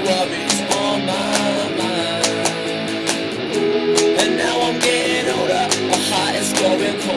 worries on my mind. And now I'm getting older, my heart is growing cold.